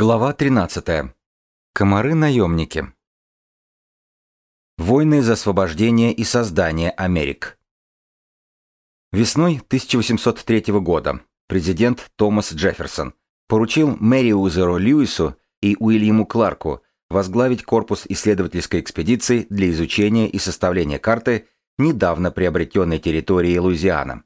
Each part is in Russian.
Глава 13. Комары-наемники. Войны за освобождение и создание Америк. Весной 1803 года президент Томас Джефферсон поручил Мэриузеру Льюису и Уильяму Кларку возглавить корпус исследовательской экспедиции для изучения и составления карты недавно приобретенной территории Луизиана.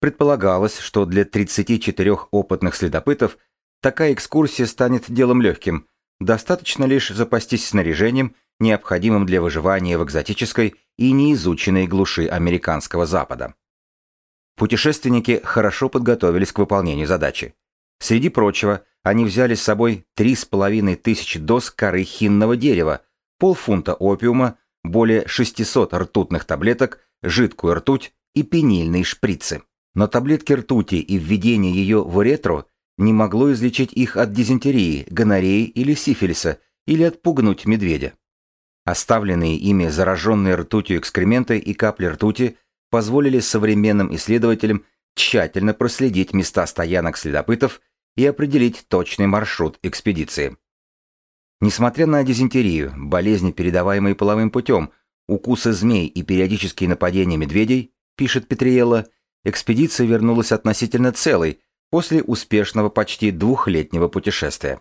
Предполагалось, что для 34 опытных следопытов – Такая экскурсия станет делом легким. Достаточно лишь запастись снаряжением, необходимым для выживания в экзотической и неизученной глуши американского Запада. Путешественники хорошо подготовились к выполнению задачи. Среди прочего, они взяли с собой 3,5 тысячи доз коры хинного дерева, полфунта опиума, более 600 ртутных таблеток, жидкую ртуть и пенильные шприцы. Но таблетки ртути и введение ее в уретру не могло излечить их от дизентерии, гонореи или сифилиса, или отпугнуть медведя. Оставленные ими зараженные ртутью экскременты и капли ртути позволили современным исследователям тщательно проследить места стоянок следопытов и определить точный маршрут экспедиции. Несмотря на дизентерию, болезни, передаваемые половым путем, укусы змей и периодические нападения медведей, пишет Петриелло, экспедиция вернулась относительно целой, после успешного почти двухлетнего путешествия.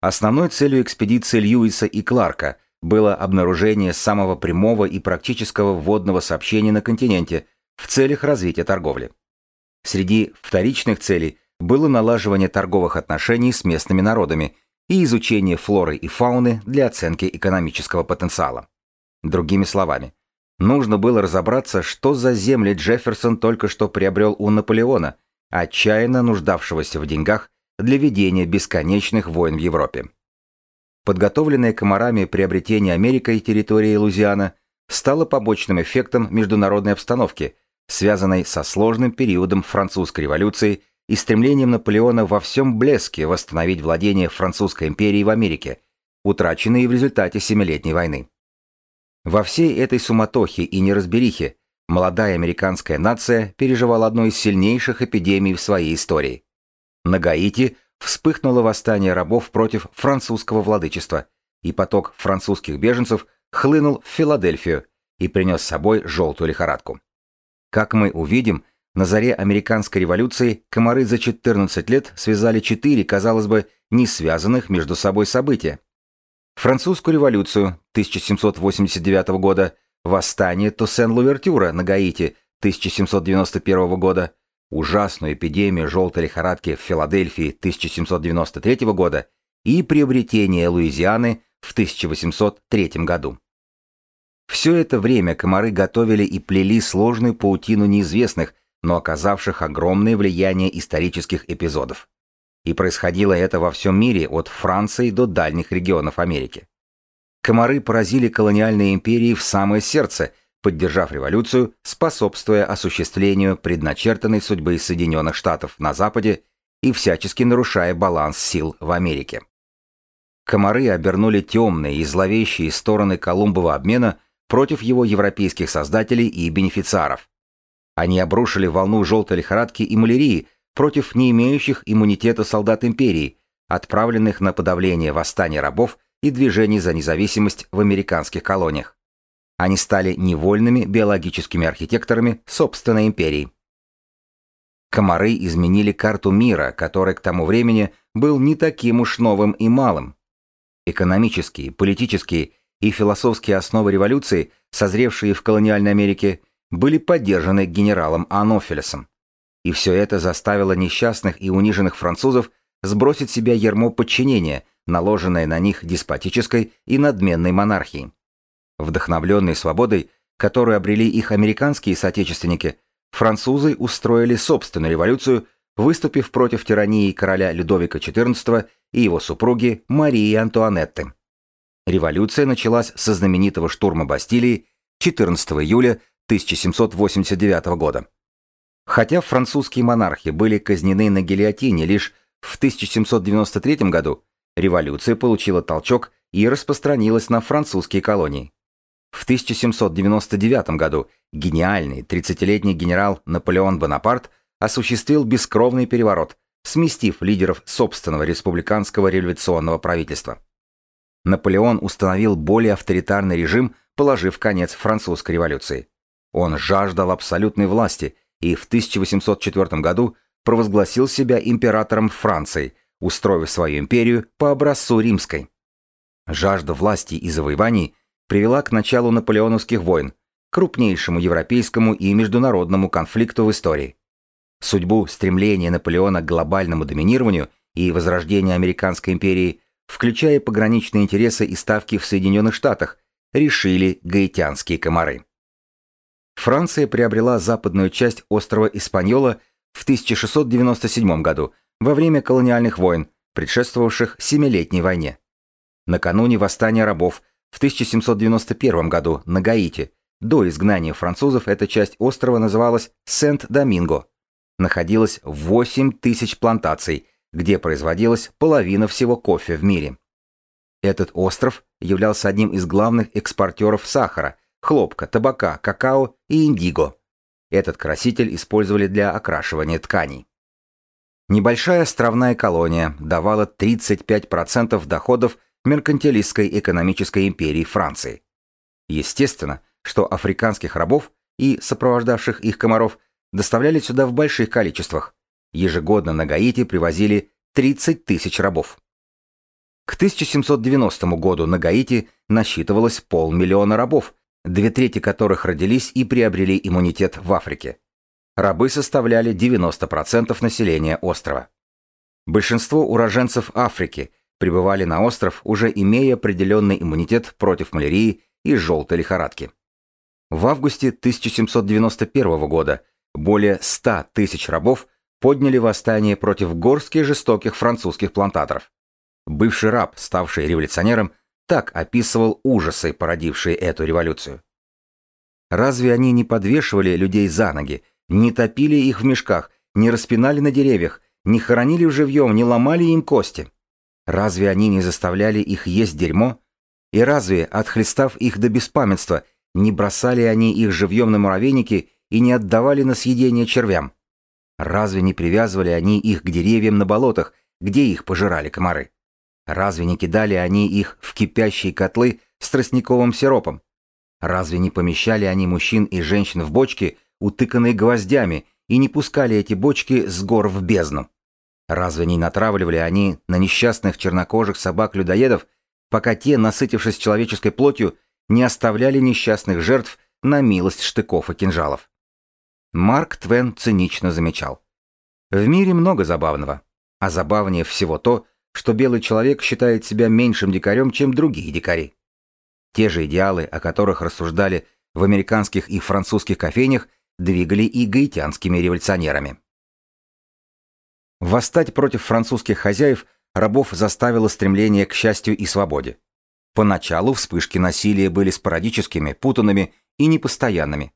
Основной целью экспедиции Льюиса и Кларка было обнаружение самого прямого и практического вводного сообщения на континенте в целях развития торговли. Среди вторичных целей было налаживание торговых отношений с местными народами и изучение флоры и фауны для оценки экономического потенциала. Другими словами, нужно было разобраться, что за земли Джефферсон только что приобрел у Наполеона – отчаянно нуждавшегося в деньгах для ведения бесконечных войн в Европе. Подготовленное комарами приобретение Америкой территории Лузиана стало побочным эффектом международной обстановки, связанной со сложным периодом французской революции и стремлением Наполеона во всем блеске восстановить владение Французской империи в Америке, утраченные в результате Семилетней войны. Во всей этой суматохе и неразберихе молодая американская нация переживала одну из сильнейших эпидемий в своей истории. На Гаити вспыхнуло восстание рабов против французского владычества, и поток французских беженцев хлынул в Филадельфию и принес с собой желтую лихорадку. Как мы увидим, на заре американской революции комары за 14 лет связали четыре, казалось бы, не связанных между собой события. Французскую революцию 1789 года – восстание Туссен-Лувертюра на Гаити 1791 года, ужасную эпидемию желтой лихорадки в Филадельфии 1793 года и приобретение Луизианы в 1803 году. Все это время комары готовили и плели сложную паутину неизвестных, но оказавших огромное влияние исторических эпизодов. И происходило это во всем мире, от Франции до дальних регионов Америки. Комары поразили колониальные империи в самое сердце, поддержав революцию, способствуя осуществлению предначертанной судьбы Соединенных Штатов на Западе и всячески нарушая баланс сил в Америке. Комары обернули темные и зловещие стороны Колумбова обмена против его европейских создателей и бенефициаров. Они обрушили волну желтой лихорадки и малярии против не имеющих иммунитета солдат империи, отправленных на подавление восстания рабов и движений за независимость в американских колониях. Они стали невольными биологическими архитекторами собственной империи. Комары изменили карту мира, который к тому времени был не таким уж новым и малым. Экономические, политические и философские основы революции, созревшие в колониальной Америке, были поддержаны генералом Анофилесом. И все это заставило несчастных и униженных французов сбросить себя ярмо подчинения – наложенное на них деспотической и надменной монархией. Вдохновленные свободой, которую обрели их американские соотечественники, французы устроили собственную революцию, выступив против тирании короля Людовика XIV и его супруги Марии Антуанетты. Революция началась со знаменитого штурма Бастилии 14 июля 1789 года. Хотя французские монархи были казнены на гильотине лишь в 1793 году, Революция получила толчок и распространилась на французские колонии. В 1799 году гениальный 30-летний генерал Наполеон Бонапарт осуществил бескровный переворот, сместив лидеров собственного республиканского революционного правительства. Наполеон установил более авторитарный режим, положив конец французской революции. Он жаждал абсолютной власти и в 1804 году провозгласил себя императором Франции, устроив свою империю по образцу римской. Жажда власти и завоеваний привела к началу наполеоновских войн, крупнейшему европейскому и международному конфликту в истории. Судьбу стремления Наполеона к глобальному доминированию и возрождению американской империи, включая пограничные интересы и ставки в Соединенных Штатах, решили гаитянские комары. Франция приобрела западную часть острова Испаньола в 1697 году во время колониальных войн, предшествовавших Семилетней войне. Накануне восстания рабов в 1791 году на Гаити, до изгнания французов эта часть острова называлась Сент-Доминго. Находилось 8 тысяч плантаций, где производилась половина всего кофе в мире. Этот остров являлся одним из главных экспортеров сахара, хлопка, табака, какао и индиго. Этот краситель использовали для окрашивания тканей. Небольшая островная колония давала 35% доходов меркантилистской экономической империи Франции. Естественно, что африканских рабов и сопровождавших их комаров доставляли сюда в больших количествах. Ежегодно на Гаити привозили 30 тысяч рабов. К 1790 году на Гаити насчитывалось полмиллиона рабов, две трети которых родились и приобрели иммунитет в Африке. Рабы составляли 90% населения острова. Большинство уроженцев Африки прибывали на остров, уже имея определенный иммунитет против малярии и желтой лихорадки. В августе 1791 года более 100 тысяч рабов подняли восстание против горстки жестоких французских плантаторов. Бывший раб, ставший революционером, так описывал ужасы, породившие эту революцию. Разве они не подвешивали людей за ноги, не топили их в мешках, не распинали на деревьях, не хоронили живьем, не ломали им кости? Разве они не заставляли их есть дерьмо? И разве, отхлестав их до беспамятства, не бросали они их живьем на муравейники и не отдавали на съедение червям? Разве не привязывали они их к деревьям на болотах, где их пожирали комары? Разве не кидали они их в кипящие котлы с тростниковым сиропом? Разве не помещали они мужчин и женщин в бочки, утыканные гвоздями, и не пускали эти бочки с гор в бездну? Разве не натравливали они на несчастных чернокожих собак-людоедов, пока те, насытившись человеческой плотью, не оставляли несчастных жертв на милость штыков и кинжалов. Марк Твен цинично замечал. В мире много забавного, а забавнее всего то, что белый человек считает себя меньшим дикарем, чем другие дикари. Те же идеалы, о которых рассуждали в американских и французских кофейнях, двигали и гаитянскими революционерами. Восстать против французских хозяев рабов заставило стремление к счастью и свободе. Поначалу вспышки насилия были спорадическими, путанными и непостоянными.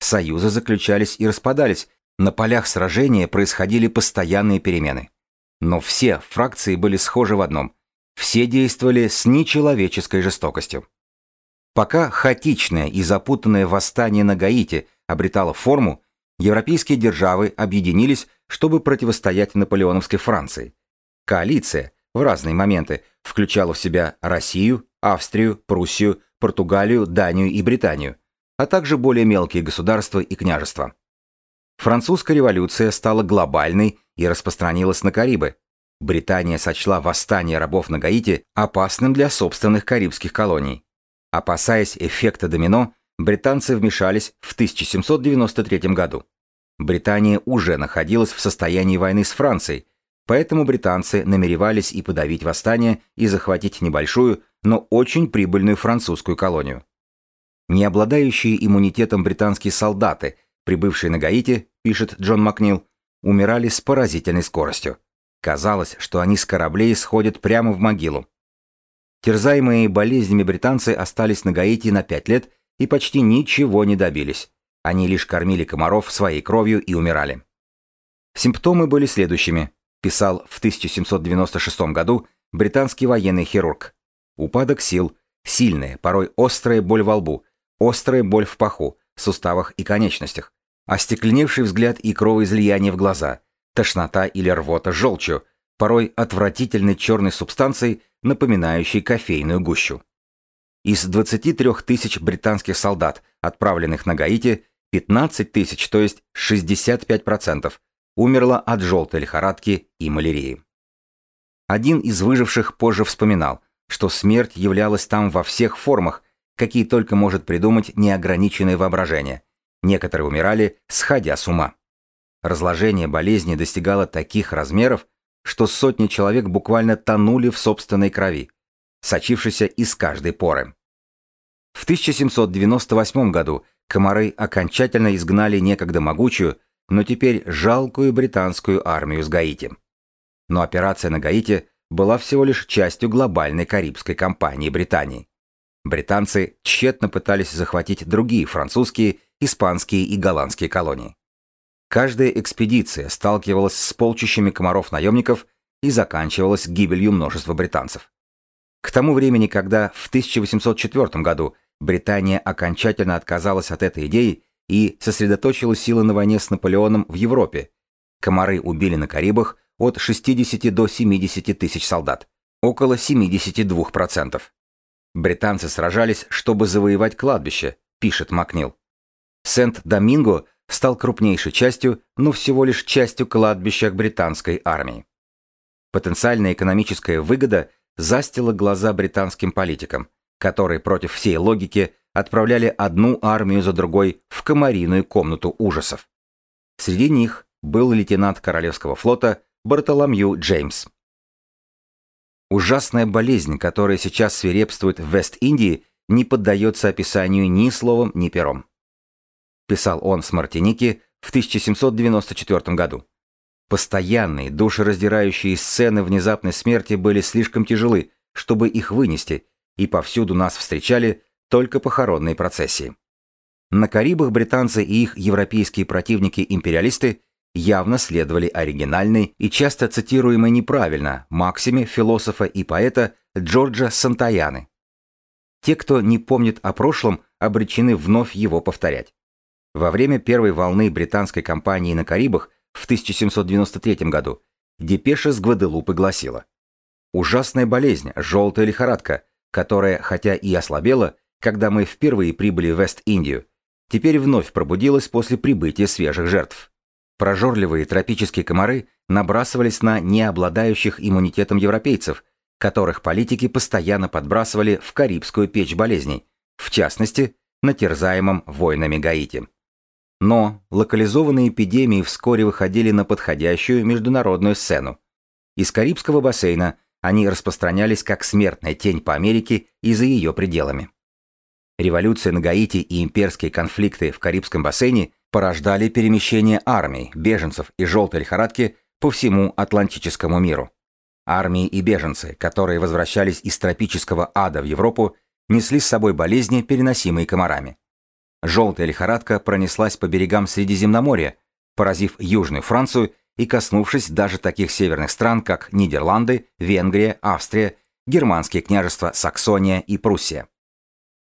Союзы заключались и распадались, на полях сражения происходили постоянные перемены. Но все фракции были схожи в одном – все действовали с нечеловеческой жестокостью. Пока хаотичное и запутанное восстание на Гаити обретало форму, европейские державы объединились, чтобы противостоять наполеоновской Франции. Коалиция в разные моменты включала в себя Россию, Австрию, Пруссию, Португалию, Данию и Британию, а также более мелкие государства и княжества. Французская революция стала глобальной и распространилась на Карибы. Британия сочла восстание рабов на Гаити опасным для собственных карибских колоний. Опасаясь эффекта домино, британцы вмешались в 1793 году. Британия уже находилась в состоянии войны с Францией, поэтому британцы намеревались и подавить восстание, и захватить небольшую, но очень прибыльную французскую колонию. Не обладающие иммунитетом британские солдаты, прибывшие на Гаити, пишет Джон Макнил, умирали с поразительной скоростью. Казалось, что они с кораблей сходят прямо в могилу. Терзаемые болезнями британцы остались на Гаити на пять лет и почти ничего не добились. Они лишь кормили комаров своей кровью и умирали. Симптомы были следующими, писал в 1796 году британский военный хирург. Упадок сил, сильная, порой острая боль во лбу, острая боль в паху, суставах и конечностях, остекленевший взгляд и кровоизлияние в глаза, тошнота или рвота желчью, порой отвратительной черной субстанцией, напоминающей кофейную гущу. Из 23 тысяч британских солдат, отправленных на Гаити, 15 тысяч, то есть 65%, умерло от желтой лихорадки и малярии. Один из выживших позже вспоминал, что смерть являлась там во всех формах, какие только может придумать неограниченное воображение. Некоторые умирали, сходя с ума. Разложение болезни достигало таких размеров, что сотни человек буквально тонули в собственной крови, сочившейся из каждой поры. В 1798 году комары окончательно изгнали некогда могучую, но теперь жалкую британскую армию с Гаити. Но операция на Гаити была всего лишь частью глобальной карибской кампании Британии. Британцы тщетно пытались захватить другие французские, испанские и голландские колонии. Каждая экспедиция сталкивалась с полчищами комаров-наемников и заканчивалась гибелью множества британцев. К тому времени, когда в 1804 году Британия окончательно отказалась от этой идеи и сосредоточила силы на войне с Наполеоном в Европе, комары убили на Карибах от 60 до 70 тысяч солдат, около 72%. Британцы сражались, чтобы завоевать кладбище, пишет Макнил. Сент-Доминго стал крупнейшей частью, но всего лишь частью кладбища британской армии. Потенциальная экономическая выгода застила глаза британским политикам, которые против всей логики отправляли одну армию за другой в комариную комнату ужасов. Среди них был лейтенант Королевского флота Бартоломью Джеймс. Ужасная болезнь, которая сейчас свирепствует в Вест-Индии, не поддается описанию ни словом, ни пером. Писал он с Мартиники в 1794 году. Постоянные, душераздирающие сцены внезапной смерти были слишком тяжелы, чтобы их вынести, и повсюду нас встречали только похоронные процессии. На Карибах британцы и их европейские противники-империалисты явно следовали оригинальной и часто цитируемой неправильно максиме философа и поэта Джорджа Сантаяны. Те, кто не помнит о прошлом, обречены вновь его повторять. Во время первой волны британской кампании на Карибах в 1793 году депеша с Гваделупы гласила «Ужасная болезнь, желтая лихорадка, которая, хотя и ослабела, когда мы впервые прибыли в Вест-Индию, теперь вновь пробудилась после прибытия свежих жертв. Прожорливые тропические комары набрасывались на необладающих иммунитетом европейцев, которых политики постоянно подбрасывали в карибскую печь болезней, в частности, на терзаемом войнами Гаити. Но локализованные эпидемии вскоре выходили на подходящую международную сцену. Из Карибского бассейна они распространялись как смертная тень по Америке и за ее пределами. Революция на Гаити и имперские конфликты в Карибском бассейне порождали перемещение армий, беженцев и желтой лихорадки по всему Атлантическому миру. Армии и беженцы, которые возвращались из тропического ада в Европу, несли с собой болезни, переносимые комарами. Желтая лихорадка пронеслась по берегам Средиземноморья, поразив Южную Францию и коснувшись даже таких северных стран, как Нидерланды, Венгрия, Австрия, германские княжества Саксония и Пруссия.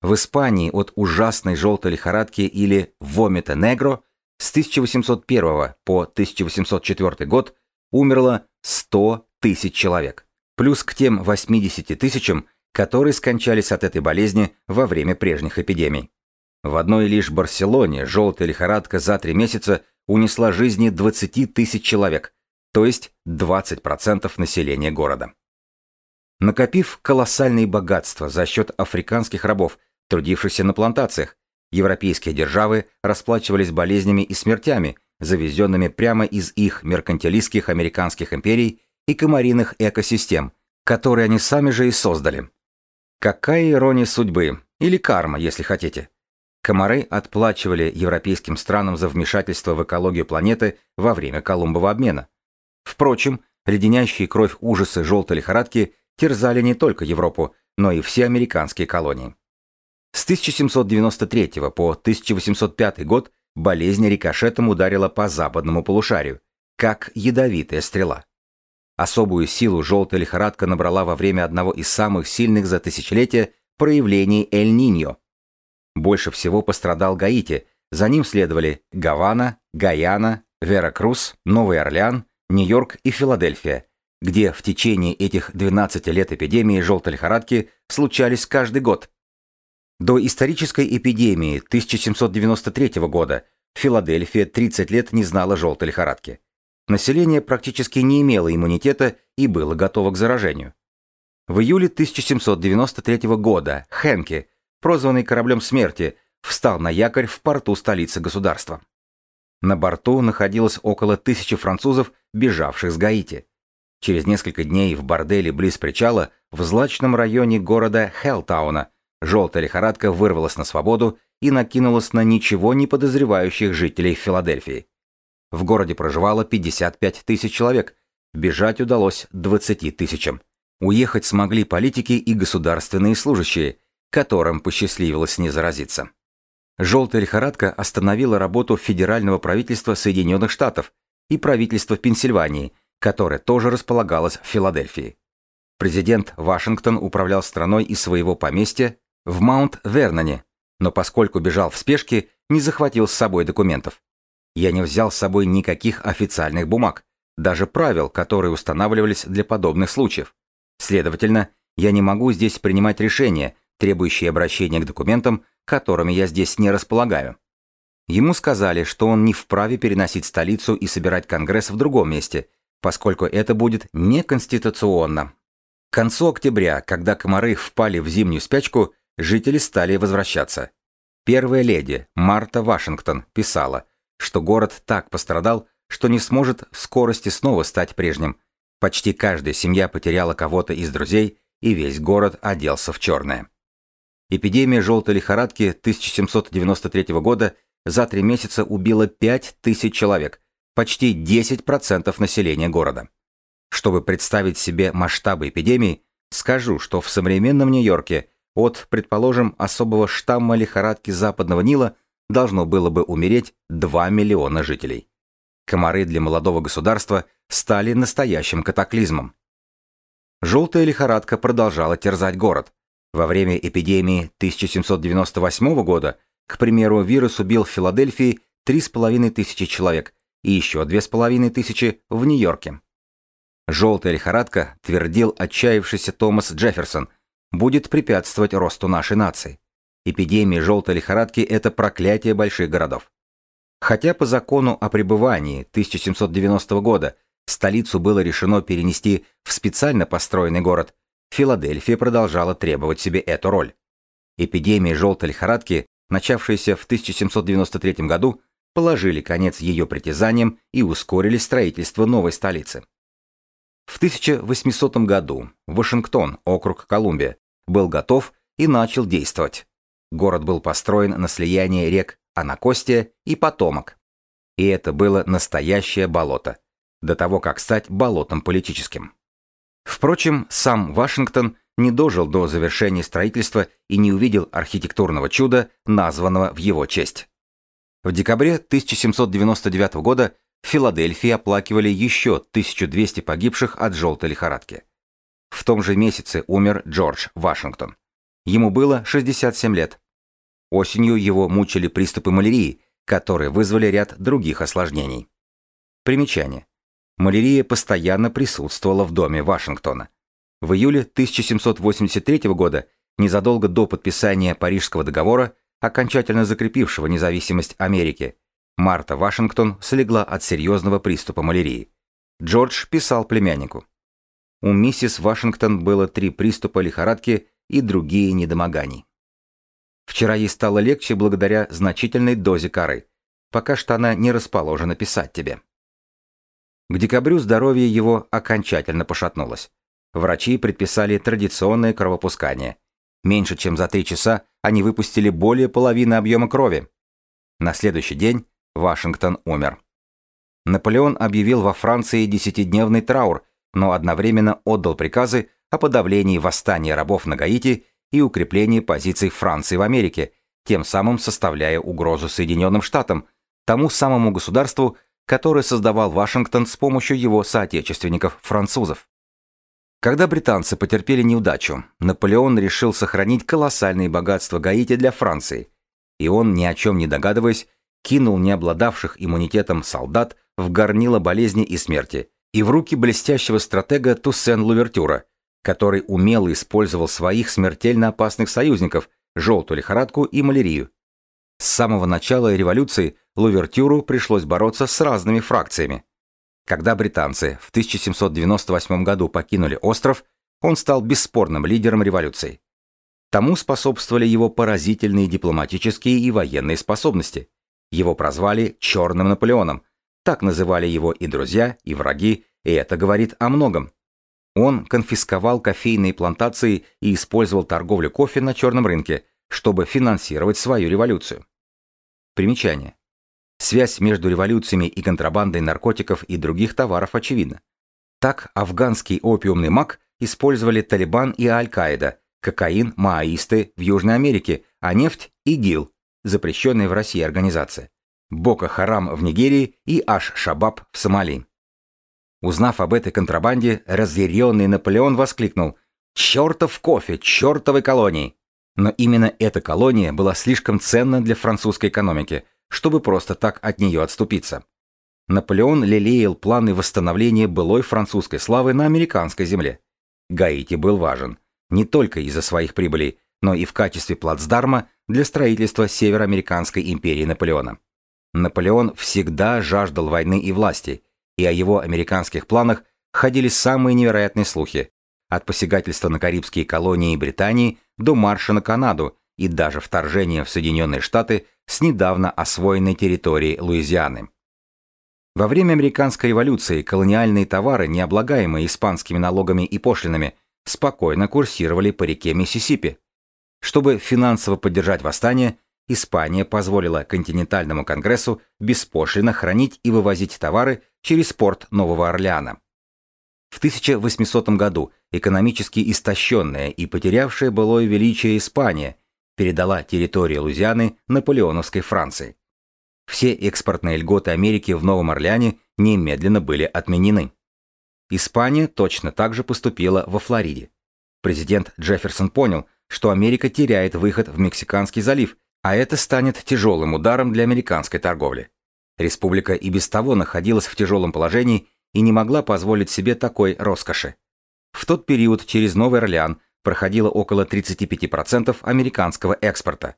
В Испании от ужасной желтой лихорадки или вомита негро с 1801 по 1804 год умерло 100 тысяч человек, плюс к тем 80 тысячам, которые скончались от этой болезни во время прежних эпидемий. В одной лишь Барселоне желтая лихорадка за три месяца унесла жизни 20 тысяч человек, то есть 20% населения города. Накопив колоссальные богатства за счет африканских рабов трудившихся на плантациях. Европейские державы расплачивались болезнями и смертями, завезенными прямо из их меркантилистских американских империй и комариных экосистем, которые они сами же и создали. Какая ирония судьбы, или карма, если хотите. Комары отплачивали европейским странам за вмешательство в экологию планеты во время Колумбова обмена. Впрочем, леденящие кровь ужасы желтой лихорадки терзали не только Европу, но и все американские колонии. С 1793 по 1805 год болезнь рикошетом ударила по западному полушарию, как ядовитая стрела. Особую силу желтая лихорадка набрала во время одного из самых сильных за тысячелетия проявлений Эль-Ниньо. Больше всего пострадал Гаити, за ним следовали Гавана, Гаяна, Веракрус, Новый Орлеан, Нью-Йорк и Филадельфия, где в течение этих 12 лет эпидемии желтой лихорадки случались каждый год. До исторической эпидемии 1793 года Филадельфия 30 лет не знала желтой лихорадки. Население практически не имело иммунитета и было готово к заражению. В июле 1793 года Хенке, прозванный кораблем смерти, встал на якорь в порту столицы государства. На борту находилось около тысячи французов, бежавших с Гаити. Через несколько дней в борделе близ причала в злачном районе города Хелтауна желтая лихорадка вырвалась на свободу и накинулась на ничего не подозревающих жителей Филадельфии. В городе проживало 55 тысяч человек, бежать удалось 20 тысячам. Уехать смогли политики и государственные служащие, которым посчастливилось не заразиться. Желтая лихорадка остановила работу федерального правительства Соединенных Штатов и правительства Пенсильвании, которое тоже располагалось в Филадельфии. Президент Вашингтон управлял страной из своего поместья в Маунт-Верноне, но поскольку бежал в спешке, не захватил с собой документов. Я не взял с собой никаких официальных бумаг, даже правил, которые устанавливались для подобных случаев. Следовательно, я не могу здесь принимать решения, требующие обращения к документам, которыми я здесь не располагаю. Ему сказали, что он не вправе переносить столицу и собирать конгресс в другом месте, поскольку это будет неконституционно. К концу октября, когда комары впали в зимнюю спячку, жители стали возвращаться. Первая леди Марта Вашингтон писала, что город так пострадал, что не сможет в скорости снова стать прежним. Почти каждая семья потеряла кого-то из друзей, и весь город оделся в черное. Эпидемия желтой лихорадки 1793 года за три месяца убила 5000 человек, почти 10% населения города. Чтобы представить себе масштабы эпидемии, скажу, что в современном Нью-Йорке от, предположим, особого штамма лихорадки Западного Нила должно было бы умереть 2 миллиона жителей. Комары для молодого государства стали настоящим катаклизмом. Желтая лихорадка продолжала терзать город. Во время эпидемии 1798 года, к примеру, вирус убил в Филадельфии 3,5 тысячи человек и еще 2,5 тысячи в Нью-Йорке. Желтая лихорадка, твердил отчаявшийся Томас Джефферсон, будет препятствовать росту нашей нации. Эпидемия желтой лихорадки – это проклятие больших городов. Хотя по закону о пребывании 1790 года столицу было решено перенести в специально построенный город, Филадельфия продолжала требовать себе эту роль. Эпидемия желтой лихорадки, начавшаяся в 1793 году, положили конец ее притязаниям и ускорили строительство новой столицы. В 1800 году Вашингтон, округ Колумбия, был готов и начал действовать. Город был построен на слиянии рек Анакостия и Потомок. И это было настоящее болото, до того, как стать болотом политическим. Впрочем, сам Вашингтон не дожил до завершения строительства и не увидел архитектурного чуда, названного в его честь. В декабре 1799 года в Филадельфии оплакивали еще 1200 погибших от желтой лихорадки. В том же месяце умер Джордж Вашингтон. Ему было 67 лет. Осенью его мучили приступы малярии, которые вызвали ряд других осложнений. Примечание. Малярия постоянно присутствовала в доме Вашингтона. В июле 1783 года, незадолго до подписания Парижского договора, окончательно закрепившего независимость Америки, Марта Вашингтон слегла от серьезного приступа малярии. Джордж писал племяннику. У миссис Вашингтон было три приступа лихорадки и другие недомоганий. Вчера ей стало легче благодаря значительной дозе коры. Пока что она не расположена писать тебе. К декабрю здоровье его окончательно пошатнулось. Врачи предписали традиционное кровопускание. Меньше чем за три часа они выпустили более половины объема крови. На следующий день Вашингтон умер. Наполеон объявил во Франции десятидневный траур, но одновременно отдал приказы о подавлении восстания рабов на Гаити и укреплении позиций Франции в Америке, тем самым составляя угрозу Соединенным Штатам, тому самому государству, которое создавал Вашингтон с помощью его соотечественников-французов. Когда британцы потерпели неудачу, Наполеон решил сохранить колоссальные богатства Гаити для Франции, и он, ни о чем не догадываясь, кинул не обладавших иммунитетом солдат в горнило болезни и смерти и в руки блестящего стратега Туссен Лувертюра, который умело использовал своих смертельно опасных союзников, желтую лихорадку и малярию. С самого начала революции Лувертюру пришлось бороться с разными фракциями. Когда британцы в 1798 году покинули остров, он стал бесспорным лидером революции. Тому способствовали его поразительные дипломатические и военные способности. Его прозвали «Черным Наполеоном», так называли его и друзья, и враги, и это говорит о многом. Он конфисковал кофейные плантации и использовал торговлю кофе на черном рынке, чтобы финансировать свою революцию. Примечание. Связь между революциями и контрабандой наркотиков и других товаров очевидна. Так афганский опиумный мак использовали Талибан и Аль-Каида, кокаин, маоисты в Южной Америке, а нефть – ИГИЛ, запрещенная в России организация, Бока-Харам в Нигерии и Аш-Шабаб в Сомали. Узнав об этой контрабанде, разъяренный Наполеон воскликнул «Чертов кофе, чертовой колонии!» Но именно эта колония была слишком ценна для французской экономики, чтобы просто так от нее отступиться. Наполеон лелеял планы восстановления былой французской славы на американской земле. Гаити был важен не только из-за своих прибылей, но и в качестве плацдарма для строительства североамериканской империи Наполеона. Наполеон всегда жаждал войны и власти, и о его американских планах ходили самые невероятные слухи, от посягательства на карибские колонии Британии до марша на Канаду и даже вторжения в Соединенные Штаты с недавно освоенной территории Луизианы. Во время американской революции колониальные товары, не облагаемые испанскими налогами и пошлинами, спокойно курсировали по реке Миссисипи. Чтобы финансово поддержать восстание, Испания позволила континентальному конгрессу беспошлино хранить и вывозить товары через порт Нового Орлеана. В 1800 году экономически истощенная и потерявшая былое величие Испания передала территорию Лузианы наполеоновской Франции. Все экспортные льготы Америки в Новом Орлеане немедленно были отменены. Испания точно так же поступила во Флориде. Президент Джефферсон понял, что Америка теряет выход в Мексиканский залив а это станет тяжелым ударом для американской торговли. Республика и без того находилась в тяжелом положении и не могла позволить себе такой роскоши. В тот период через Новый Орлеан проходило около 35% американского экспорта.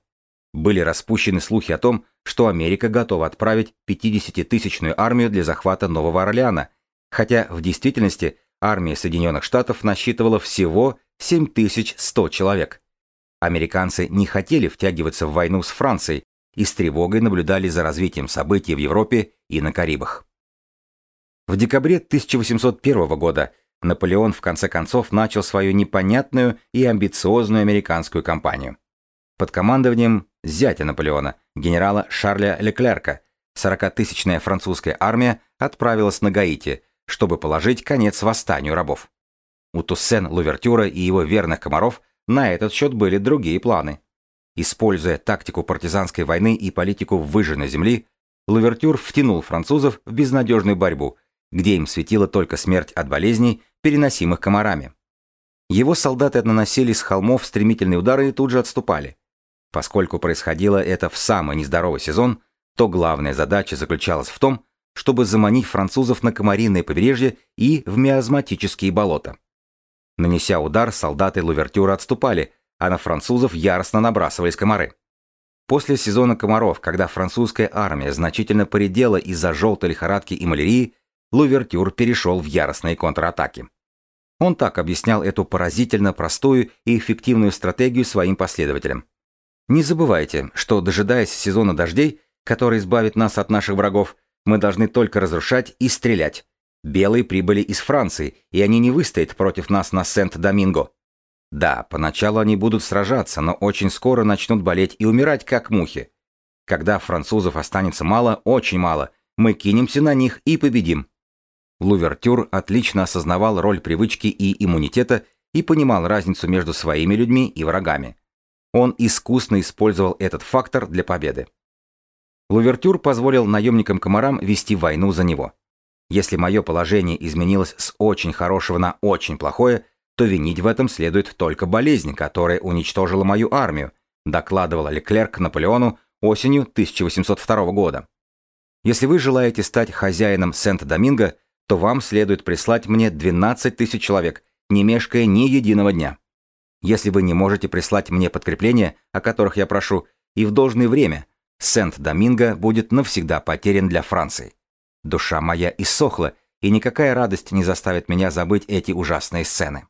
Были распущены слухи о том, что Америка готова отправить 50-тысячную армию для захвата Нового Орлеана, хотя в действительности армия Соединенных Штатов насчитывала всего 7100 человек. Американцы не хотели втягиваться в войну с Францией и с тревогой наблюдали за развитием событий в Европе и на Карибах. В декабре 1801 года Наполеон в конце концов начал свою непонятную и амбициозную американскую кампанию. Под командованием зятя Наполеона, генерала Шарля Леклерка, 40-тысячная французская армия отправилась на Гаити, чтобы положить конец восстанию рабов. У Туссен Лувертюра и его верных комаров – на этот счет были другие планы. Используя тактику партизанской войны и политику выжженной земли, Лувертюр втянул французов в безнадежную борьбу, где им светила только смерть от болезней, переносимых комарами. Его солдаты наносили с холмов стремительные удары и тут же отступали. Поскольку происходило это в самый нездоровый сезон, то главная задача заключалась в том, чтобы заманить французов на комариное побережье и в миазматические болота. Нанеся удар, солдаты Лувертюра отступали, а на французов яростно набрасывались комары. После сезона комаров, когда французская армия значительно поредела из-за желтой лихорадки и малярии, Лувертюр перешел в яростные контратаки. Он так объяснял эту поразительно простую и эффективную стратегию своим последователям. Не забывайте, что дожидаясь сезона дождей, который избавит нас от наших врагов, мы должны только разрушать и стрелять, Белые прибыли из Франции, и они не выстоят против нас на Сент-Доминго. Да, поначалу они будут сражаться, но очень скоро начнут болеть и умирать, как мухи. Когда французов останется мало, очень мало, мы кинемся на них и победим. Лувертюр отлично осознавал роль привычки и иммунитета и понимал разницу между своими людьми и врагами. Он искусно использовал этот фактор для победы. Лувертюр позволил наемникам-комарам вести войну за него. Если мое положение изменилось с очень хорошего на очень плохое, то винить в этом следует только болезнь, которая уничтожила мою армию, докладывал Леклерк Наполеону осенью 1802 года. Если вы желаете стать хозяином Сент-Доминго, то вам следует прислать мне 12 тысяч человек, не мешкая ни единого дня. Если вы не можете прислать мне подкрепления, о которых я прошу, и в должное время, Сент-Доминго будет навсегда потерян для Франции. Душа моя иссохла, и никакая радость не заставит меня забыть эти ужасные сцены.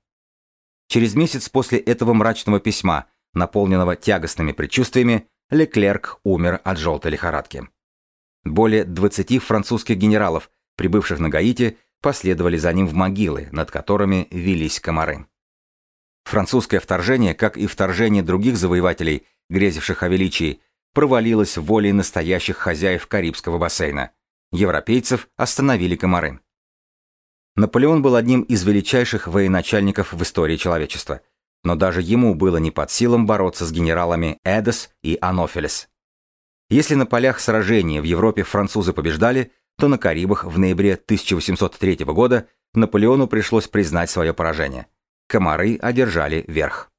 Через месяц после этого мрачного письма, наполненного тягостными предчувствиями, Леклерк умер от желтой лихорадки. Более 20 французских генералов, прибывших на Гаити, последовали за ним в могилы, над которыми велись комары. Французское вторжение, как и вторжение других завоевателей, грезивших о величии, провалилось волей настоящих хозяев Карибского бассейна. Европейцев остановили комары. Наполеон был одним из величайших военачальников в истории человечества, но даже ему было не под силам бороться с генералами Эдес и Анофелес. Если на полях сражения в Европе французы побеждали, то на Карибах в ноябре 1803 года Наполеону пришлось признать свое поражение. Комары одержали верх.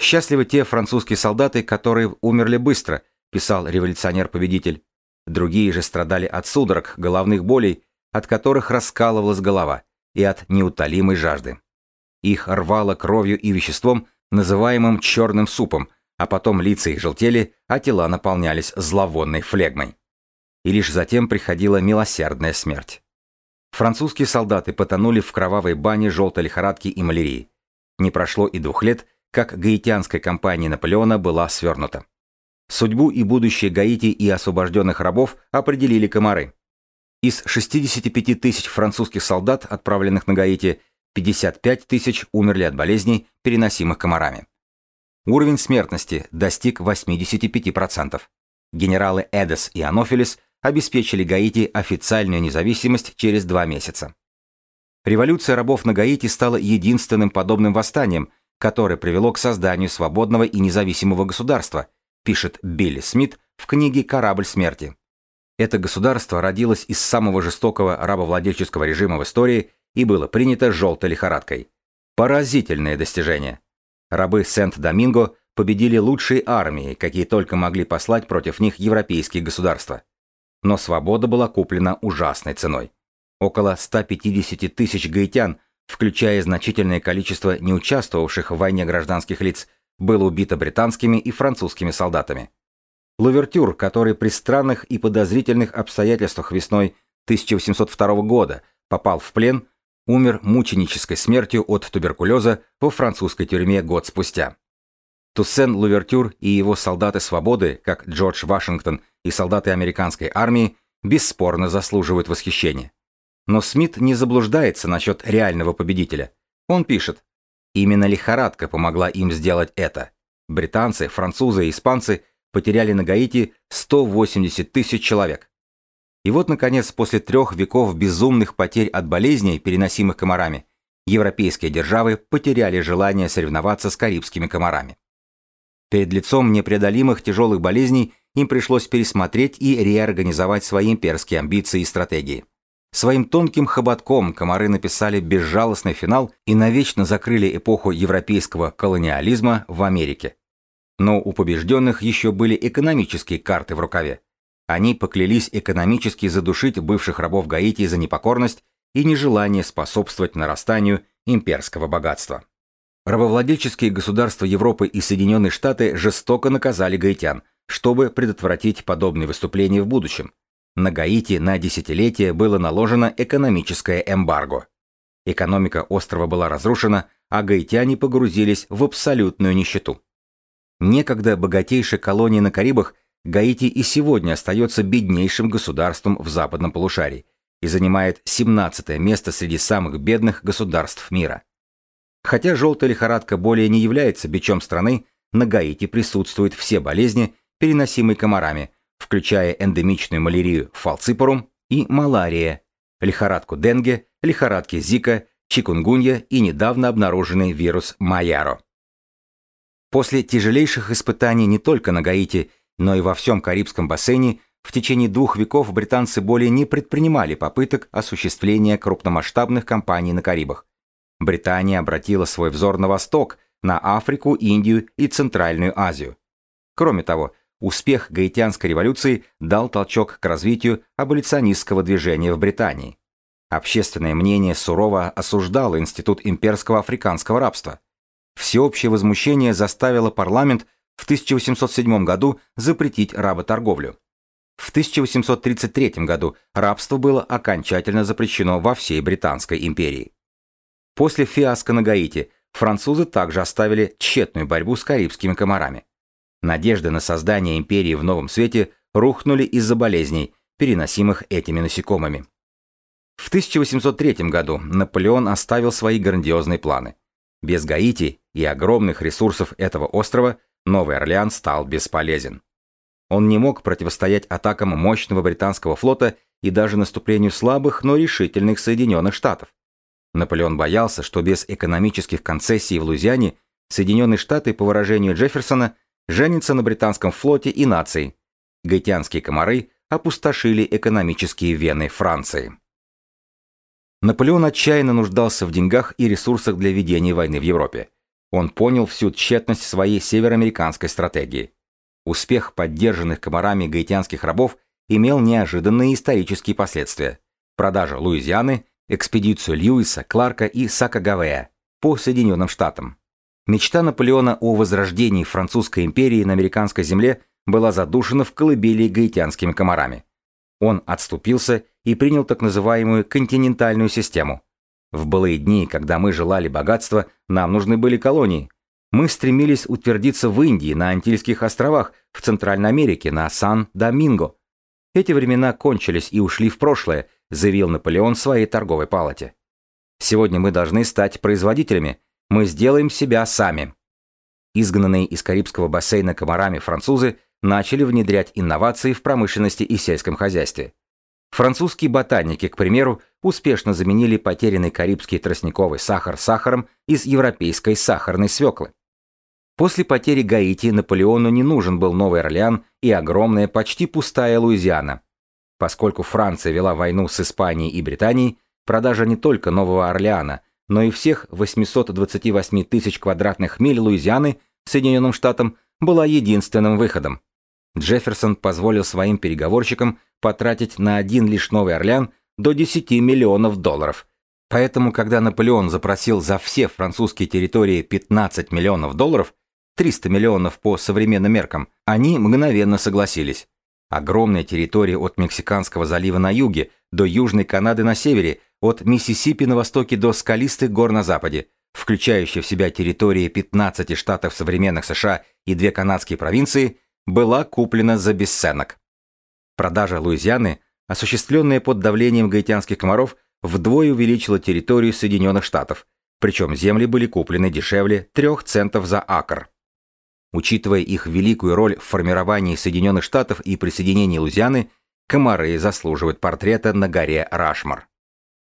«Счастливы те французские солдаты, которые умерли быстро», писал революционер-победитель. Другие же страдали от судорог, головных болей, от которых раскалывалась голова, и от неутолимой жажды. Их рвало кровью и веществом, называемым черным супом, а потом лица их желтели, а тела наполнялись зловонной флегмой. И лишь затем приходила милосердная смерть. Французские солдаты потонули в кровавой бане желтой лихорадки и малярии. Не прошло и двух лет, как гаитянская кампания Наполеона была свернута. Судьбу и будущее Гаити и освобожденных рабов определили комары. Из 65 тысяч французских солдат, отправленных на Гаити, 55 тысяч умерли от болезней, переносимых комарами. Уровень смертности достиг 85%. Генералы Эдес и Анофилис обеспечили Гаити официальную независимость через два месяца. Революция рабов на Гаити стала единственным подобным восстанием, которое привело к созданию свободного и независимого государства, пишет Билли Смит в книге «Корабль смерти». Это государство родилось из самого жестокого рабовладельческого режима в истории и было принято желтой лихорадкой. Поразительное достижение. Рабы Сент-Доминго победили лучшие армии, какие только могли послать против них европейские государства. Но свобода была куплена ужасной ценой. Около 150 тысяч гаитян, включая значительное количество неучаствовавших в войне гражданских лиц, было убито британскими и французскими солдатами. Лувертюр, который при странных и подозрительных обстоятельствах весной 1802 года попал в плен, умер мученической смертью от туберкулеза во французской тюрьме год спустя. Туссен Лувертюр и его солдаты свободы, как Джордж Вашингтон и солдаты американской армии, бесспорно заслуживают восхищения. Но Смит не заблуждается насчет реального победителя. Он пишет, именно лихорадка помогла им сделать это. Британцы, французы и испанцы потеряли на Гаити 180 тысяч человек. И вот, наконец, после трех веков безумных потерь от болезней, переносимых комарами, европейские державы потеряли желание соревноваться с карибскими комарами. Перед лицом непреодолимых тяжелых болезней им пришлось пересмотреть и реорганизовать свои имперские амбиции и стратегии. Своим тонким хоботком комары написали безжалостный финал и навечно закрыли эпоху европейского колониализма в Америке. Но у побежденных еще были экономические карты в рукаве. Они поклялись экономически задушить бывших рабов Гаити за непокорность и нежелание способствовать нарастанию имперского богатства. Рабовладельческие государства Европы и Соединенные Штаты жестоко наказали гаитян, чтобы предотвратить подобные выступления в будущем. На Гаити на десятилетия было наложено экономическое эмбарго. Экономика острова была разрушена, а гаитяне погрузились в абсолютную нищету. Некогда богатейшая колония на Карибах Гаити и сегодня остается беднейшим государством в западном полушарии и занимает 17 место среди самых бедных государств мира. Хотя желтая лихорадка более не является бичом страны, на Гаити присутствуют все болезни, переносимые комарами, включая эндемичную малярию фалципорум и малария, лихорадку денге, лихорадки Зика, чикунгунья и недавно обнаруженный вирус Майяро. После тяжелейших испытаний не только на Гаити – но и во всем Карибском бассейне в течение двух веков британцы более не предпринимали попыток осуществления крупномасштабных кампаний на Карибах. Британия обратила свой взор на восток, на Африку, Индию и Центральную Азию. Кроме того, успех гаитянской революции дал толчок к развитию аболиционистского движения в Британии. Общественное мнение сурово осуждало институт имперского африканского рабства. Всеобщее возмущение заставило парламент в 1807 году запретить работорговлю. В 1833 году рабство было окончательно запрещено во всей Британской империи. После фиаско на Гаити французы также оставили тщетную борьбу с карибскими комарами. Надежды на создание империи в новом свете рухнули из-за болезней, переносимых этими насекомыми. В 1803 году Наполеон оставил свои грандиозные планы. Без Гаити и огромных ресурсов этого острова Новый Орлеан стал бесполезен. Он не мог противостоять атакам мощного британского флота и даже наступлению слабых, но решительных Соединенных Штатов. Наполеон боялся, что без экономических концессий в Луизиане Соединенные Штаты, по выражению Джефферсона, женятся на британском флоте и нации. Гаитянские комары опустошили экономические вены Франции. Наполеон отчаянно нуждался в деньгах и ресурсах для ведения войны в Европе. Он понял всю тщетность своей североамериканской стратегии. Успех поддержанных комарами гаитянских рабов имел неожиданные исторические последствия. Продажа Луизианы, экспедицию Льюиса, Кларка и Сакагавея по Соединенным Штатам. Мечта Наполеона о возрождении французской империи на американской земле была задушена в колыбели гаитянскими комарами. Он отступился и принял так называемую континентальную систему – в былые дни, когда мы желали богатства, нам нужны были колонии. Мы стремились утвердиться в Индии, на Антильских островах, в Центральной Америке, на Сан-Доминго. Эти времена кончились и ушли в прошлое, заявил Наполеон в своей торговой палате. Сегодня мы должны стать производителями. Мы сделаем себя сами. Изгнанные из Карибского бассейна комарами французы начали внедрять инновации в промышленности и сельском хозяйстве. Французские ботаники, к примеру, успешно заменили потерянный карибский тростниковый сахар сахаром из европейской сахарной свеклы. После потери Гаити Наполеону не нужен был Новый Орлеан и огромная, почти пустая Луизиана. Поскольку Франция вела войну с Испанией и Британией, продажа не только Нового Орлеана, но и всех 828 тысяч квадратных миль Луизианы Соединенным Штатам была единственным выходом. Джефферсон позволил своим переговорщикам потратить на один лишь Новый Орлеан до 10 миллионов долларов. Поэтому, когда Наполеон запросил за все французские территории 15 миллионов долларов, 300 миллионов по современным меркам, они мгновенно согласились. Огромная территория от Мексиканского залива на юге до Южной Канады на севере, от Миссисипи на востоке до скалистых гор на западе, включающая в себя территории 15 штатов современных США и две канадские провинции, была куплена за бесценок. Продажа Луизианы, осуществленная под давлением гаитянских комаров, вдвое увеличила территорию Соединенных Штатов, причем земли были куплены дешевле 3 центов за акр. Учитывая их великую роль в формировании Соединенных Штатов и присоединении Луизианы, комары заслуживают портрета на горе Рашмар.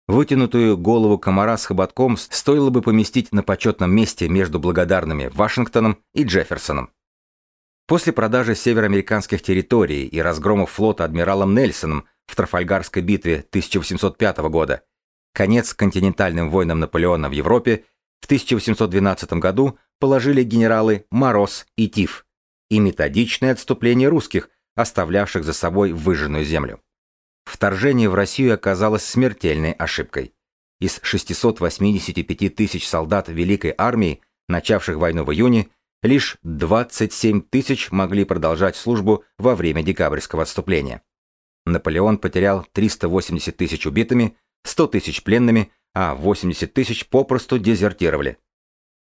Вытянутую голову комара с хоботком стоило бы поместить на почетном месте между благодарными Вашингтоном и Джефферсоном. После продажи североамериканских территорий и разгрома флота адмиралом Нельсоном в Трафальгарской битве 1805 года, конец континентальным войнам Наполеона в Европе в 1812 году положили генералы Мороз и Тиф и методичное отступление русских, оставлявших за собой выжженную землю. Вторжение в Россию оказалось смертельной ошибкой. Из 685 тысяч солдат Великой армии, начавших войну в июне, лишь 27 тысяч могли продолжать службу во время декабрьского отступления. Наполеон потерял 380 тысяч убитыми, 100 тысяч пленными, а 80 тысяч попросту дезертировали.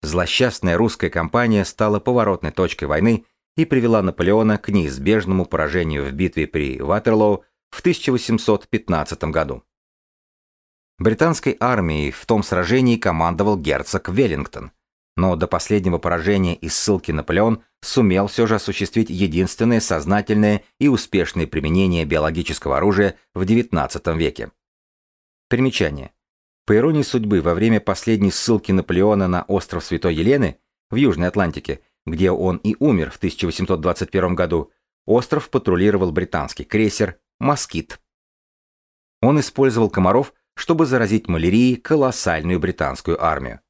Злосчастная русская кампания стала поворотной точкой войны и привела Наполеона к неизбежному поражению в битве при Ватерлоу в 1815 году. Британской армией в том сражении командовал герцог Веллингтон – но до последнего поражения и ссылки Наполеон сумел все же осуществить единственное сознательное и успешное применение биологического оружия в XIX веке. Примечание. По иронии судьбы, во время последней ссылки Наполеона на остров Святой Елены в Южной Атлантике, где он и умер в 1821 году, остров патрулировал британский крейсер «Москит». Он использовал комаров, чтобы заразить малярией колоссальную британскую армию.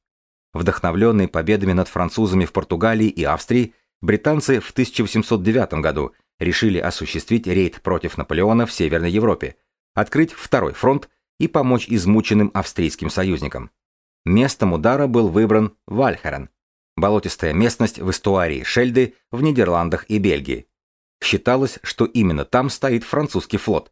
Вдохновленные победами над французами в Португалии и Австрии, британцы в 1809 году решили осуществить рейд против Наполеона в Северной Европе, открыть второй фронт и помочь измученным австрийским союзникам. Местом удара был выбран Вальхерен, болотистая местность в эстуарии Шельды в Нидерландах и Бельгии. Считалось, что именно там стоит французский флот.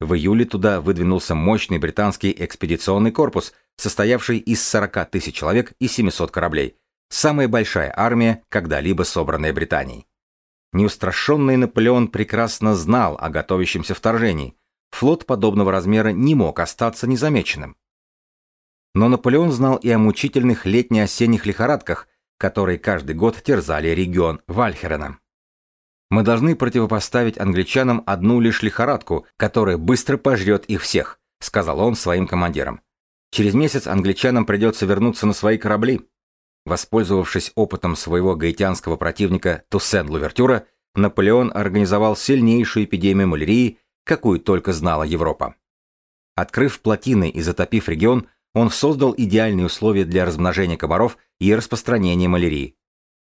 В июле туда выдвинулся мощный британский экспедиционный корпус, состоявший из 40 тысяч человек и 700 кораблей, самая большая армия, когда-либо собранная Британией. Неустрашенный Наполеон прекрасно знал о готовящемся вторжении. Флот подобного размера не мог остаться незамеченным. Но Наполеон знал и о мучительных летне-осенних лихорадках, которые каждый год терзали регион Вальхерена. Мы должны противопоставить англичанам одну лишь лихорадку, которая быстро пожрет их всех, сказал он своим командирам. Через месяц англичанам придется вернуться на свои корабли. Воспользовавшись опытом своего гаитянского противника Туссен-Лувертюра, Наполеон организовал сильнейшую эпидемию малярии, какую только знала Европа. Открыв плотины и затопив регион, он создал идеальные условия для размножения комаров и распространения малярии.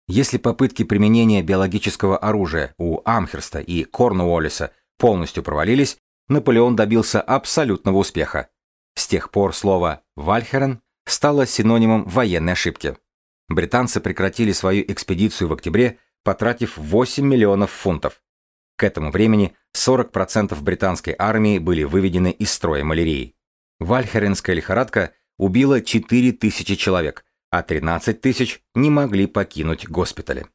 Если попытки применения биологического оружия у Амхерста и Корнуоллиса полностью провалились, Наполеон добился абсолютного успеха. С тех пор слово «Вальхерен» стало синонимом военной ошибки. Британцы прекратили свою экспедицию в октябре, потратив 8 миллионов фунтов. К этому времени 40% британской армии были выведены из строя малярией. Вальхеренская лихорадка убила 4 тысячи человек, а 13 тысяч не могли покинуть госпитали.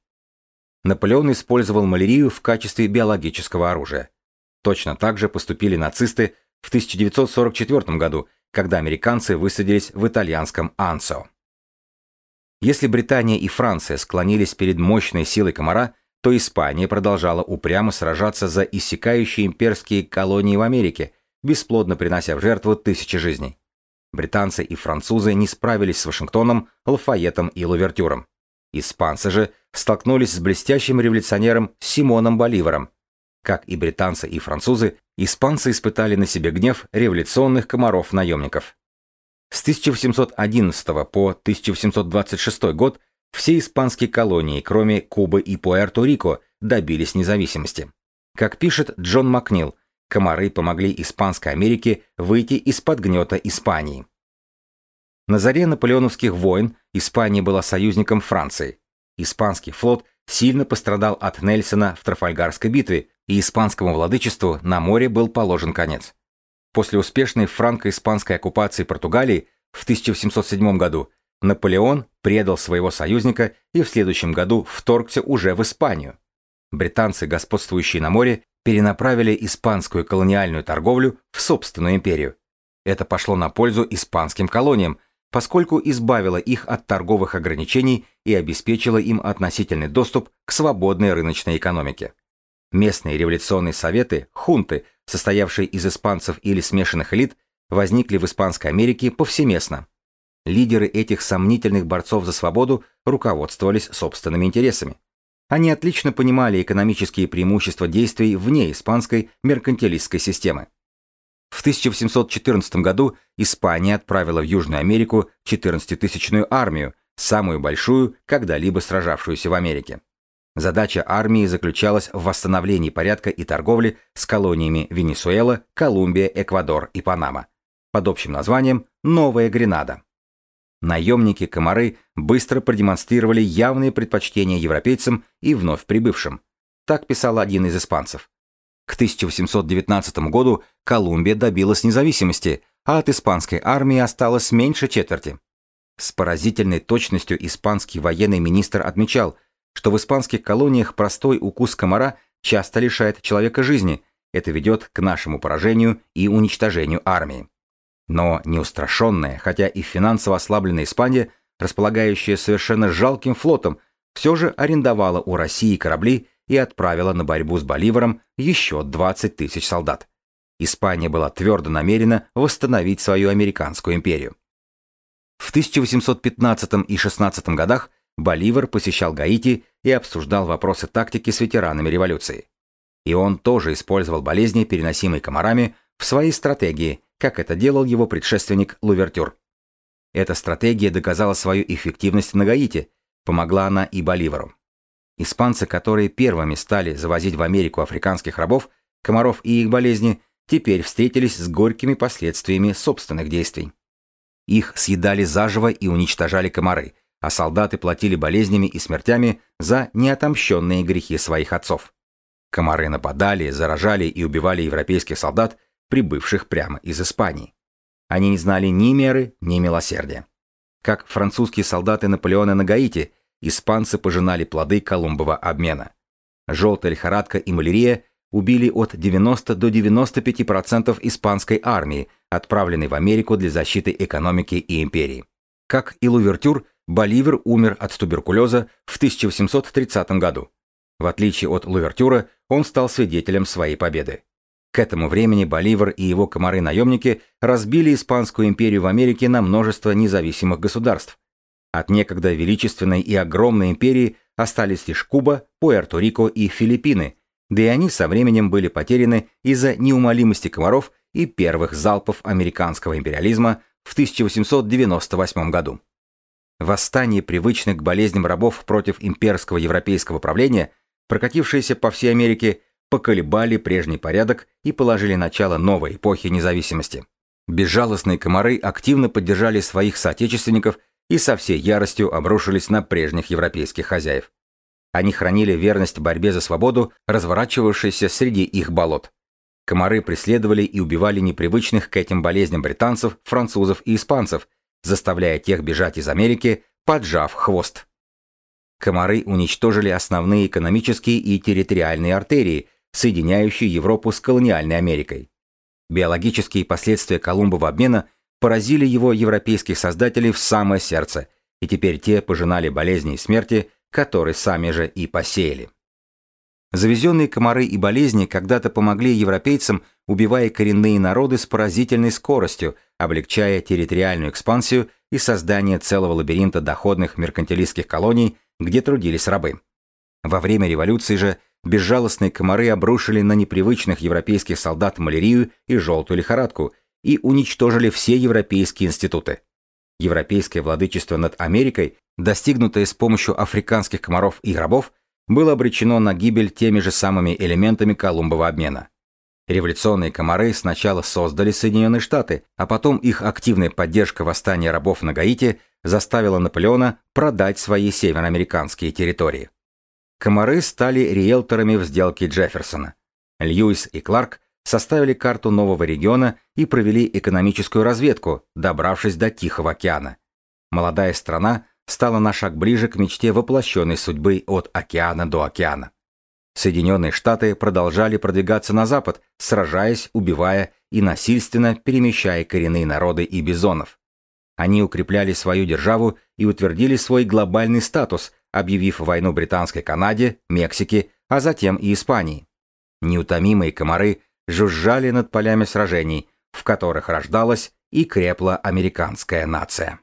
Наполеон использовал малярию в качестве биологического оружия. Точно так же поступили нацисты в 1944 году, когда американцы высадились в итальянском Ансо. Если Британия и Франция склонились перед мощной силой комара, то Испания продолжала упрямо сражаться за иссякающие имперские колонии в Америке, бесплодно принося в жертву тысячи жизней. Британцы и французы не справились с Вашингтоном, Лафайетом и Лувертюром. Испанцы же столкнулись с блестящим революционером Симоном Боливаром. Как и британцы и французы, испанцы испытали на себе гнев революционных комаров-наемников. С 1811 по 1826 год все испанские колонии, кроме Кубы и Пуэрто-Рико, добились независимости. Как пишет Джон Макнил, комары помогли Испанской Америке выйти из-под гнета Испании. На заре наполеоновских войн Испания была союзником Франции. Испанский флот сильно пострадал от Нельсона в Трафальгарской битве, и испанскому владычеству на море был положен конец. После успешной франко-испанской оккупации Португалии в 1707 году Наполеон предал своего союзника и в следующем году вторгся уже в Испанию. Британцы, господствующие на море, перенаправили испанскую колониальную торговлю в собственную империю. Это пошло на пользу испанским колониям, поскольку избавило их от торговых ограничений и обеспечило им относительный доступ к свободной рыночной экономике. Местные революционные советы, хунты, состоявшие из испанцев или смешанных элит, возникли в Испанской Америке повсеместно. Лидеры этих сомнительных борцов за свободу руководствовались собственными интересами. Они отлично понимали экономические преимущества действий вне испанской меркантилистской системы. В 1714 году Испания отправила в Южную Америку 14-тысячную армию, самую большую, когда-либо сражавшуюся в Америке. Задача армии заключалась в восстановлении порядка и торговли с колониями Венесуэла, Колумбия, Эквадор и Панама под общим названием «Новая Гренада». Наемники-комары быстро продемонстрировали явные предпочтения европейцам и вновь прибывшим. Так писал один из испанцев. К 1819 году Колумбия добилась независимости, а от испанской армии осталось меньше четверти. С поразительной точностью испанский военный министр отмечал, что в испанских колониях простой укус комара часто лишает человека жизни, это ведет к нашему поражению и уничтожению армии. Но неустрашенная, хотя и финансово ослабленная Испания, располагающая совершенно жалким флотом, все же арендовала у России корабли и отправила на борьбу с Боливаром еще 20 тысяч солдат. Испания была твердо намерена восстановить свою американскую империю. В 1815 и 16 годах Боливар посещал Гаити и обсуждал вопросы тактики с ветеранами революции. И он тоже использовал болезни, переносимые комарами, в своей стратегии, как это делал его предшественник Лувертюр. Эта стратегия доказала свою эффективность на Гаити, помогла она и Боливару. Испанцы, которые первыми стали завозить в Америку африканских рабов, комаров и их болезни, теперь встретились с горькими последствиями собственных действий. Их съедали заживо и уничтожали комары, а солдаты платили болезнями и смертями за неотомщенные грехи своих отцов. Комары нападали, заражали и убивали европейских солдат, прибывших прямо из Испании. Они не знали ни меры, ни милосердия. Как французские солдаты Наполеона на Гаити, испанцы пожинали плоды Колумбова обмена. Желтая лихорадка и малярия убили от 90 до 95% испанской армии, отправленной в Америку для защиты экономики и империи. Как и Лувертюр, Боливер умер от туберкулеза в 1830 году. В отличие от Лувертюра, он стал свидетелем своей победы. К этому времени Боливар и его комары-наемники разбили Испанскую империю в Америке на множество независимых государств. От некогда величественной и огромной империи остались лишь Куба, Пуэрто-Рико и Филиппины, да и они со временем были потеряны из-за неумолимости комаров и первых залпов американского империализма в 1898 году. Восстание привычных к болезням рабов против имперского европейского правления, прокатившееся по всей Америке, поколебали прежний порядок и положили начало новой эпохи независимости. Безжалостные комары активно поддержали своих соотечественников и со всей яростью обрушились на прежних европейских хозяев. Они хранили верность борьбе за свободу, разворачивавшейся среди их болот. Комары преследовали и убивали непривычных к этим болезням британцев, французов и испанцев, заставляя тех бежать из Америки, поджав хвост. Комары уничтожили основные экономические и территориальные артерии, соединяющий Европу с колониальной Америкой. Биологические последствия Колумбова обмена поразили его европейских создателей в самое сердце, и теперь те пожинали болезни и смерти, которые сами же и посеяли. Завезенные комары и болезни когда-то помогли европейцам, убивая коренные народы с поразительной скоростью, облегчая территориальную экспансию и создание целого лабиринта доходных меркантилистских колоний, где трудились рабы. Во время революции же безжалостные комары обрушили на непривычных европейских солдат малярию и желтую лихорадку и уничтожили все европейские институты. Европейское владычество над Америкой, достигнутое с помощью африканских комаров и рабов, было обречено на гибель теми же самыми элементами Колумбова обмена. Революционные комары сначала создали Соединенные Штаты, а потом их активная поддержка восстания рабов на Гаити заставила Наполеона продать свои североамериканские территории. Комары стали риэлторами в сделке Джефферсона. Льюис и Кларк составили карту нового региона и провели экономическую разведку, добравшись до Тихого океана. Молодая страна стала на шаг ближе к мечте воплощенной судьбы от океана до океана. Соединенные Штаты продолжали продвигаться на запад, сражаясь, убивая и насильственно перемещая коренные народы и бизонов. Они укрепляли свою державу и утвердили свой глобальный статус, объявив войну британской Канаде, Мексике, а затем и Испании. Неутомимые комары жужжали над полями сражений, в которых рождалась и крепла американская нация.